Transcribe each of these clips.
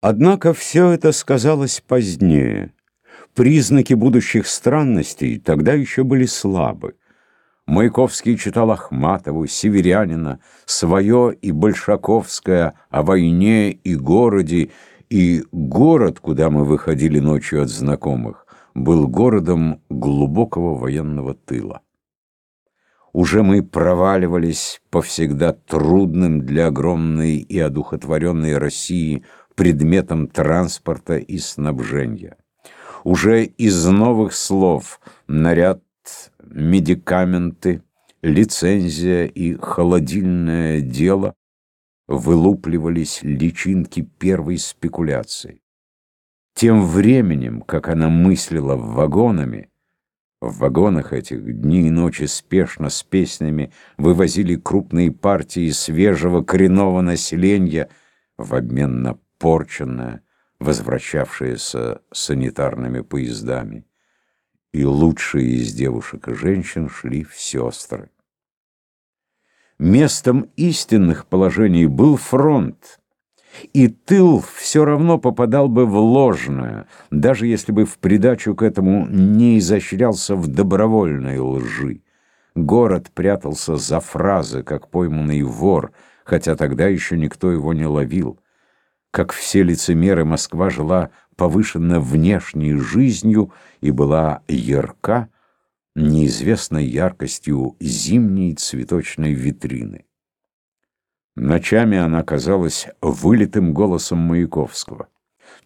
Однако все это сказалось позднее. Признаки будущих странностей тогда еще были слабы. Маяковский читал Ахматову, Северянина, свое и Большаковское о войне и городе, и город, куда мы выходили ночью от знакомых, был городом глубокого военного тыла. Уже мы проваливались по всегда трудным для огромной и одухотворенной России предметам транспорта и снабжения. Уже из новых слов наряд медикаменты, лицензия и холодильное дело вылупливались личинки первой спекуляции. Тем временем, как она мыслила вагонами, в вагонах этих дни и ночи спешно с песнями вывозили крупные партии свежего коренного населения в обмен на порченное, возвращавшееся санитарными поездами и лучшие из девушек и женщин шли в сестры. Местом истинных положений был фронт, и тыл все равно попадал бы в ложное, даже если бы в придачу к этому не изощрялся в добровольной лжи. Город прятался за фразы, как пойманный вор, хотя тогда еще никто его не ловил. Как все лицемеры, Москва жила повышенно внешней жизнью и была ярка, неизвестной яркостью зимней цветочной витрины. Ночами она казалась вылитым голосом Маяковского.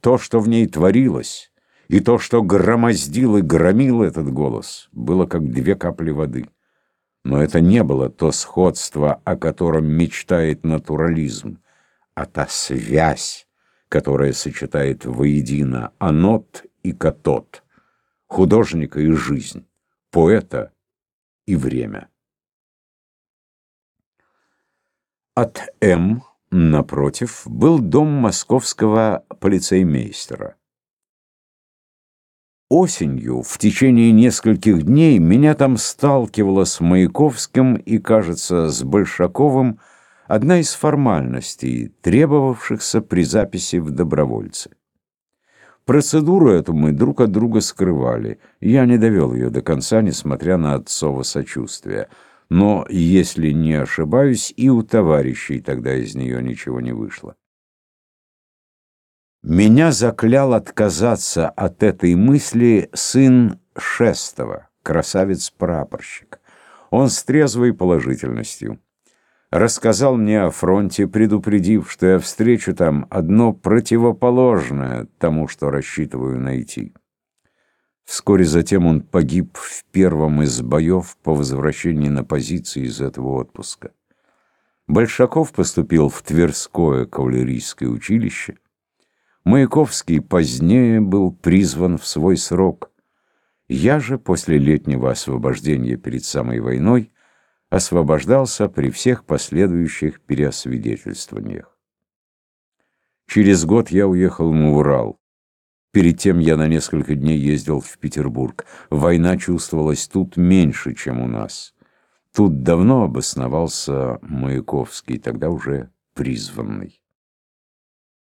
То, что в ней творилось, и то, что громоздил и громил этот голос, было как две капли воды. Но это не было то сходство, о котором мечтает натурализм, а та связь, которая сочетает воедино анот и катот, художника и жизнь, поэта и время. От М, напротив, был дом московского полицеймейстера. Осенью, в течение нескольких дней, меня там сталкивало с Маяковским и, кажется, с Большаковым, одна из формальностей, требовавшихся при записи в добровольцы. Процедуру эту мы друг от друга скрывали. Я не довел ее до конца, несмотря на отцово сочувствие. Но, если не ошибаюсь, и у товарищей тогда из нее ничего не вышло. Меня заклял отказаться от этой мысли сын Шестого, красавец-прапорщик. Он с трезвой положительностью рассказал мне о фронте, предупредив, что я встречу там одно противоположное тому, что рассчитываю найти. Вскоре затем он погиб в первом из боев по возвращении на позиции из этого отпуска. Большаков поступил в Тверское кавалерийское училище. Маяковский позднее был призван в свой срок. Я же после летнего освобождения перед самой войной освобождался при всех последующих переосвидетельствованиях. Через год я уехал на Урал. Перед тем я на несколько дней ездил в Петербург. Война чувствовалась тут меньше, чем у нас. Тут давно обосновался Маяковский, тогда уже призванный.